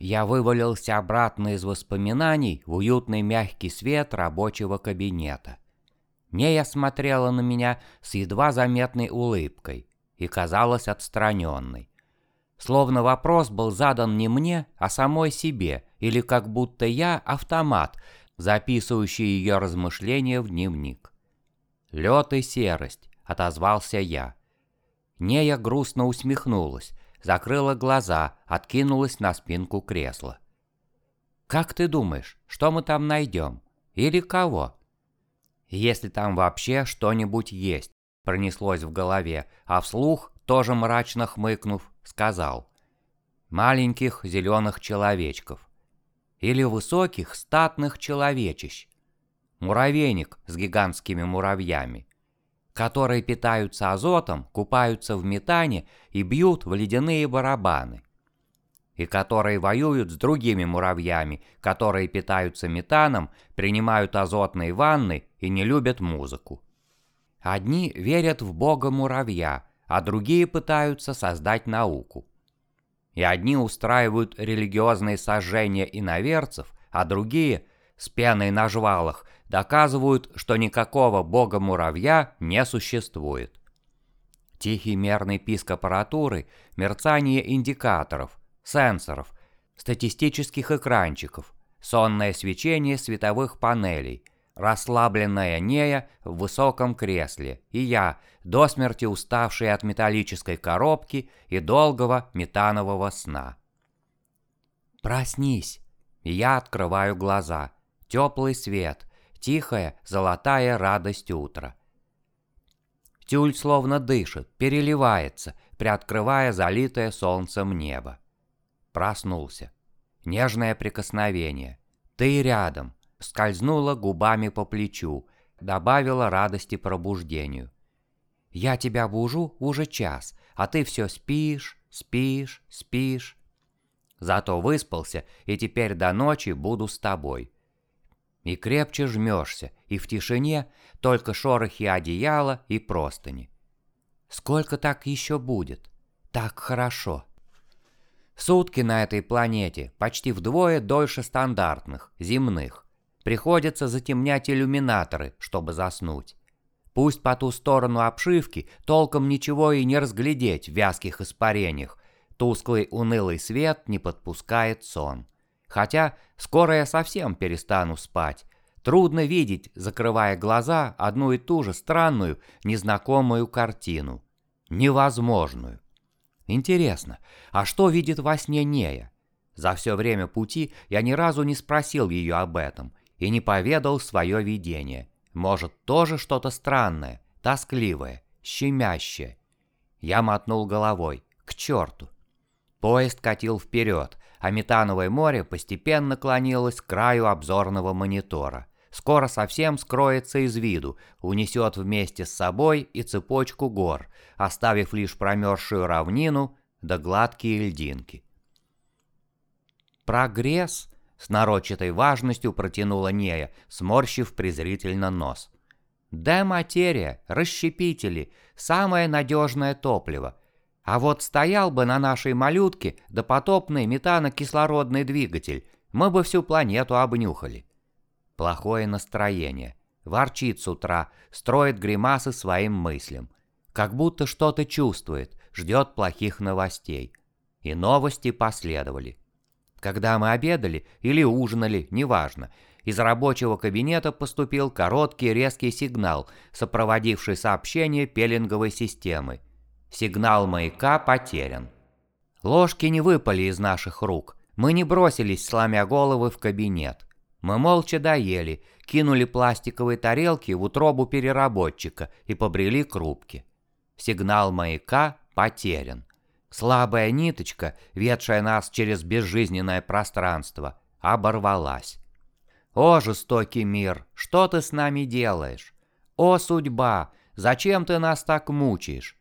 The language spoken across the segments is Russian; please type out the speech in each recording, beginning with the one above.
Я вывалился обратно из воспоминаний в уютный мягкий свет рабочего кабинета. Нея смотрела на меня с едва заметной улыбкой и казалась отстраненной. Словно вопрос был задан не мне, а самой себе, или как будто я автомат, записывающий ее размышления в дневник. «Лед и серость», — отозвался я. Нея грустно усмехнулась, закрыла глаза, откинулась на спинку кресла. «Как ты думаешь, что мы там найдем? Или кого?» «Если там вообще что-нибудь есть», — пронеслось в голове, а вслух, тоже мрачно хмыкнув, сказал. «Маленьких зеленых человечков. Или высоких статных человечищ. Муравейник с гигантскими муравьями которые питаются азотом, купаются в метане и бьют в ледяные барабаны. И которые воюют с другими муравьями, которые питаются метаном, принимают азотные ванны и не любят музыку. Одни верят в бога муравья, а другие пытаются создать науку. И одни устраивают религиозные сожжения иноверцев, а другие, с пеной на жвалах, доказывают, что никакого бога-муравья не существует. Тихий мерный писк аппаратуры, мерцание индикаторов, сенсоров, статистических экранчиков, сонное свечение световых панелей, расслабленная Нея в высоком кресле и я, до смерти уставший от металлической коробки и долгого метанового сна. «Проснись!» Я открываю глаза. Теплый свет, Тихая, золотая радость утра. Тюль словно дышит, переливается, приоткрывая залитое солнцем небо. Проснулся. Нежное прикосновение. Ты рядом. Скользнула губами по плечу, добавила радости пробуждению. Я тебя бужу уже час, а ты все спишь, спишь, спишь. Зато выспался, и теперь до ночи буду с тобой и крепче жмешься, и в тишине только шорохи одеяла и простыни. Сколько так еще будет? Так хорошо. Сутки на этой планете почти вдвое дольше стандартных, земных. Приходится затемнять иллюминаторы, чтобы заснуть. Пусть по ту сторону обшивки толком ничего и не разглядеть в вязких испарениях, тусклый унылый свет не подпускает сон. Хотя скоро я совсем перестану спать. Трудно видеть, закрывая глаза, одну и ту же странную, незнакомую картину. Невозможную. Интересно, а что видит во сне Нея? За все время пути я ни разу не спросил ее об этом и не поведал свое видение. Может, тоже что-то странное, тоскливое, щемящее. Я мотнул головой. К черту. Поезд катил вперед, а метановое море постепенно клонилось к краю обзорного монитора. Скоро совсем скроется из виду, унесет вместе с собой и цепочку гор, оставив лишь промерзшую равнину да гладкие льдинки. «Прогресс!» — с нарочатой важностью протянула Нея, сморщив презрительно нос. «Д-материя, расщепители, самое надежное топливо. А вот стоял бы на нашей малютке допотопный метанокислородный двигатель, мы бы всю планету обнюхали. Плохое настроение. Ворчит с утра, строит гримасы своим мыслям. Как будто что-то чувствует, ждет плохих новостей. И новости последовали. Когда мы обедали или ужинали, неважно, из рабочего кабинета поступил короткий резкий сигнал, сопроводивший сообщение пеленговой системы – Сигнал маяка потерян. Ложки не выпали из наших рук. Мы не бросились, сломя головы, в кабинет. Мы молча доели, кинули пластиковые тарелки в утробу переработчика и побрели к рубке. Сигнал маяка потерян. Слабая ниточка, ведшая нас через безжизненное пространство, оборвалась. О, жестокий мир, что ты с нами делаешь? О, судьба, зачем ты нас так мучаешь?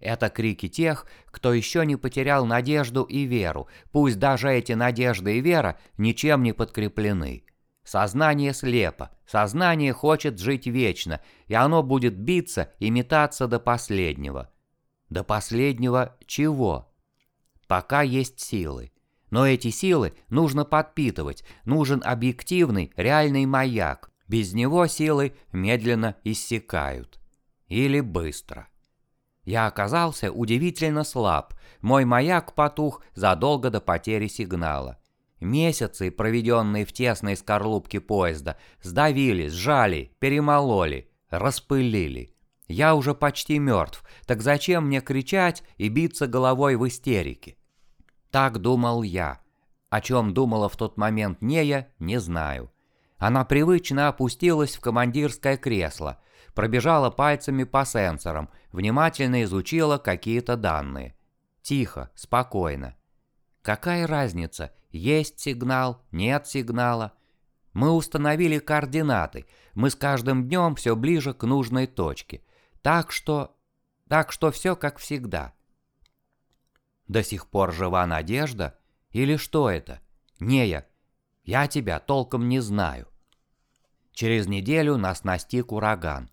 Это крики тех, кто еще не потерял надежду и веру, пусть даже эти надежда и вера ничем не подкреплены. Сознание слепо, сознание хочет жить вечно, и оно будет биться и метаться до последнего. До последнего чего? Пока есть силы. Но эти силы нужно подпитывать, нужен объективный, реальный маяк. Без него силы медленно иссякают. Или быстро. Я оказался удивительно слаб, мой маяк потух задолго до потери сигнала. Месяцы, проведенные в тесной скорлупке поезда, сдавили, сжали, перемололи, распылили. Я уже почти мертв, так зачем мне кричать и биться головой в истерике? Так думал я. О чем думала в тот момент Нея, не знаю. Она привычно опустилась в командирское кресло, пробежала пальцами по сенсорам, внимательно изучила какие-то данные. Тихо, спокойно. Какая разница, есть сигнал, нет сигнала? Мы установили координаты, мы с каждым днем все ближе к нужной точке. Так что... так что все как всегда. До сих пор жива надежда? Или что это? Нея, я тебя толком не знаю. Через неделю нас настиг ураган.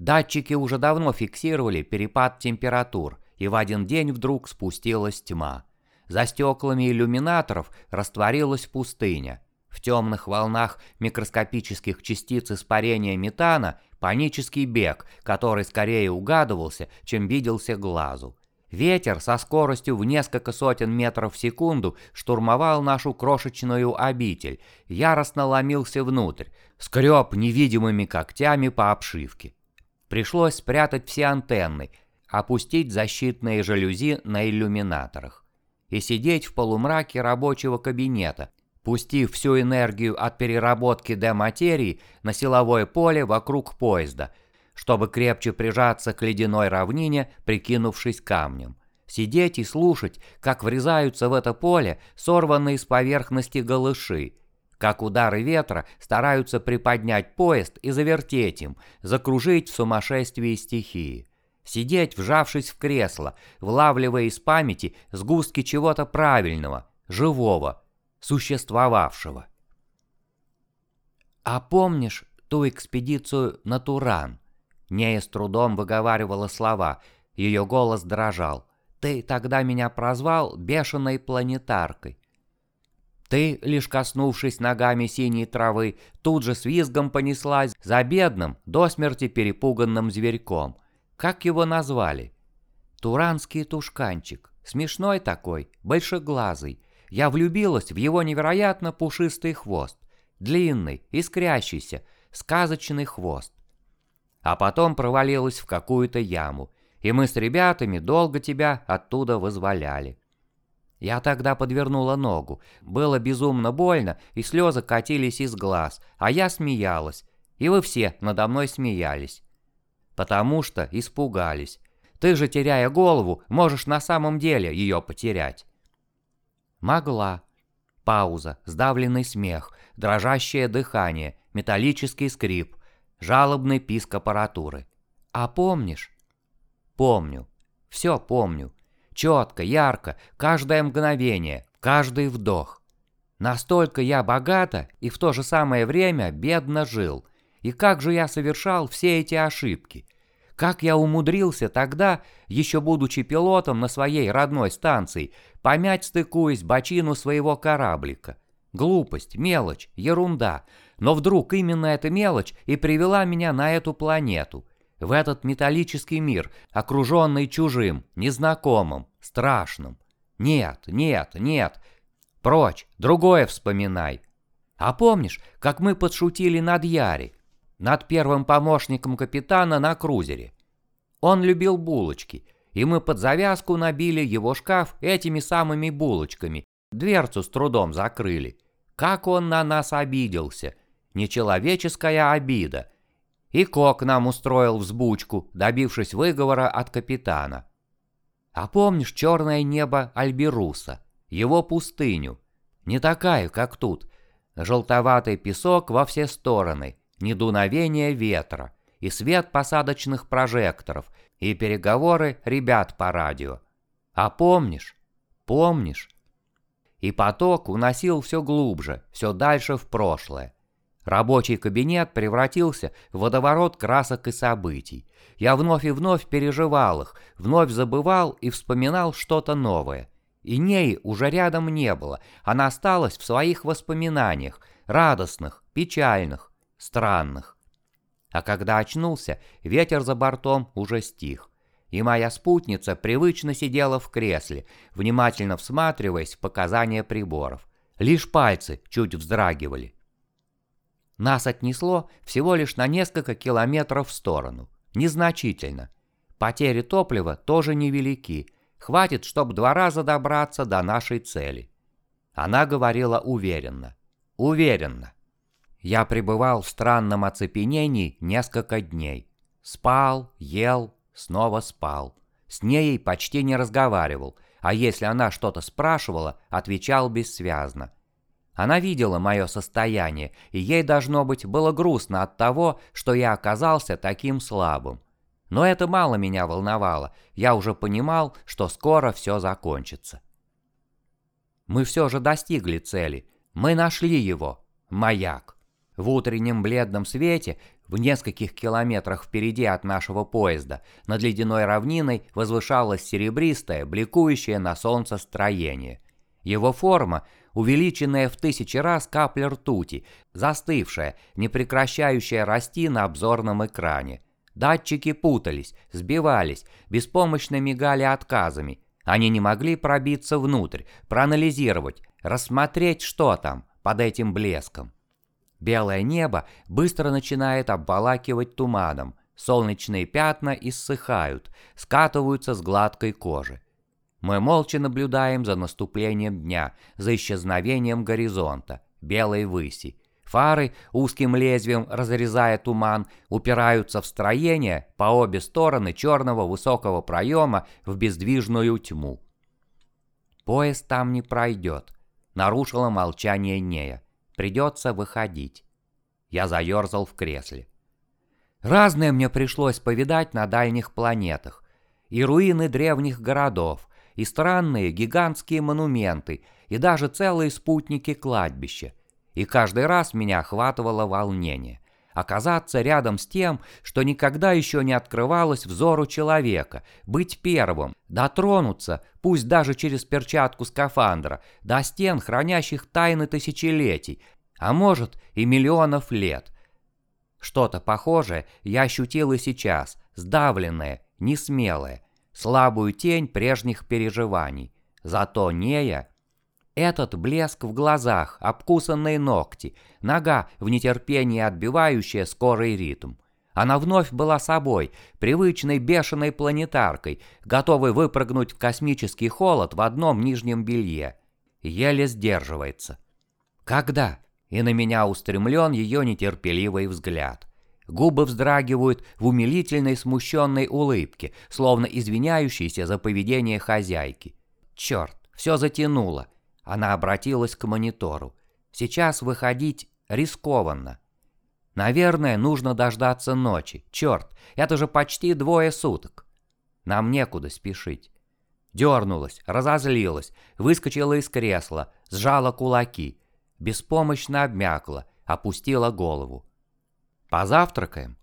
Датчики уже давно фиксировали перепад температур, и в один день вдруг спустилась тьма. За стеклами иллюминаторов растворилась пустыня. В темных волнах микроскопических частиц испарения метана панический бег, который скорее угадывался, чем виделся глазу. Ветер со скоростью в несколько сотен метров в секунду штурмовал нашу крошечную обитель, яростно ломился внутрь, скреб невидимыми когтями по обшивке. Пришлось спрятать все антенны, опустить защитные жалюзи на иллюминаторах и сидеть в полумраке рабочего кабинета, пустив всю энергию от переработки дематерии на силовое поле вокруг поезда, чтобы крепче прижаться к ледяной равнине, прикинувшись камнем. Сидеть и слушать, как врезаются в это поле сорванные с поверхности голыши, как удары ветра стараются приподнять поезд и завертеть им, закружить в сумасшествии стихии. Сидеть, вжавшись в кресло, влавливая из памяти сгустки чего-то правильного, живого, существовавшего. «А помнишь ту экспедицию на Туран?» Нея с трудом выговаривала слова, ее голос дрожал. «Ты тогда меня прозвал бешеной планетаркой. Ты, лишь коснувшись ногами синей травы, тут же с визгом понеслась за бедным, до смерти перепуганным зверьком. Как его назвали? Туранский тушканчик. Смешной такой, большеглазый. Я влюбилась в его невероятно пушистый хвост. Длинный, искрящийся, сказочный хвост а потом провалилась в какую-то яму, и мы с ребятами долго тебя оттуда вызволяли. Я тогда подвернула ногу, было безумно больно, и слезы катились из глаз, а я смеялась, и вы все надо мной смеялись. Потому что испугались. Ты же, теряя голову, можешь на самом деле ее потерять. Могла. Пауза, сдавленный смех, дрожащее дыхание, металлический скрип, жалобный писк аппаратуры. А помнишь? Помню. Все помню. Четко, ярко, каждое мгновение, каждый вдох. Настолько я богато и в то же самое время бедно жил. И как же я совершал все эти ошибки? Как я умудрился тогда, еще будучи пилотом на своей родной станции, помять стыкуясь бочину своего кораблика? Глупость, мелочь, ерунда — но вдруг именно эта мелочь и привела меня на эту планету, в этот металлический мир, окруженный чужим, незнакомым, страшным. Нет, нет, нет. Прочь, другое вспоминай. А помнишь, как мы подшутили над Яри, над первым помощником капитана на крузере? Он любил булочки, и мы под завязку набили его шкаф этими самыми булочками, дверцу с трудом закрыли. Как он на нас обиделся, Нечеловеческая обида. И Кок нам устроил взбучку, добившись выговора от капитана. А помнишь черное небо Альберуса, его пустыню? Не такая, как тут. Желтоватый песок во все стороны, недуновение ветра, и свет посадочных прожекторов, и переговоры ребят по радио. А помнишь? Помнишь? И поток уносил все глубже, все дальше в прошлое. Рабочий кабинет превратился в водоворот красок и событий. Я вновь и вновь переживал их, вновь забывал и вспоминал что-то новое. И ней уже рядом не было, она осталась в своих воспоминаниях, радостных, печальных, странных. А когда очнулся, ветер за бортом уже стих, и моя спутница привычно сидела в кресле, внимательно всматриваясь в показания приборов. Лишь пальцы чуть вздрагивали. Нас отнесло всего лишь на несколько километров в сторону. Незначительно. Потери топлива тоже невелики. Хватит, чтобы два раза добраться до нашей цели. Она говорила уверенно. Уверенно. Я пребывал в странном оцепенении несколько дней. Спал, ел, снова спал. С ней почти не разговаривал, а если она что-то спрашивала, отвечал бессвязно. Она видела мое состояние, и ей, должно быть, было грустно от того, что я оказался таким слабым. Но это мало меня волновало, я уже понимал, что скоро все закончится. Мы все же достигли цели, мы нашли его, маяк. В утреннем бледном свете, в нескольких километрах впереди от нашего поезда, над ледяной равниной возвышалось серебристое, бликующее на солнце строение. Его форма, увеличенная в тысячи раз капля ртути, застывшая, не прекращающая расти на обзорном экране. Датчики путались, сбивались, беспомощно мигали отказами. Они не могли пробиться внутрь, проанализировать, рассмотреть, что там под этим блеском. Белое небо быстро начинает обволакивать туманом, солнечные пятна иссыхают, скатываются с гладкой кожи. Мы молча наблюдаем за наступлением дня, за исчезновением горизонта, белой выси. Фары, узким лезвием разрезая туман, упираются в строение по обе стороны черного высокого проема в бездвижную тьму. Поезд там не пройдет. Нарушила молчание Нея. Придется выходить. Я заерзал в кресле. Разное мне пришлось повидать на дальних планетах. И руины древних городов, и странные гигантские монументы, и даже целые спутники кладбища. И каждый раз меня охватывало волнение. Оказаться рядом с тем, что никогда еще не открывалось взору человека, быть первым, дотронуться, пусть даже через перчатку скафандра, до стен, хранящих тайны тысячелетий, а может и миллионов лет. Что-то похожее я ощутил и сейчас, сдавленное, несмелое, слабую тень прежних переживаний. Зато Нея этот блеск в глазах, обкусанные ногти, нога в нетерпении отбивающая скорый ритм. Она вновь была собой, привычной бешеной планетаркой, готовой выпрыгнуть в космический холод в одном нижнем белье. Еле сдерживается. Когда? И на меня устремлен ее нетерпеливый взгляд. Губы вздрагивают в умилительной смущенной улыбке, словно извиняющейся за поведение хозяйки. Черт, все затянуло. Она обратилась к монитору. Сейчас выходить рискованно. Наверное, нужно дождаться ночи. Черт, это же почти двое суток. Нам некуда спешить. Дернулась, разозлилась, выскочила из кресла, сжала кулаки, беспомощно обмякла, опустила голову. «Позавтракаем?»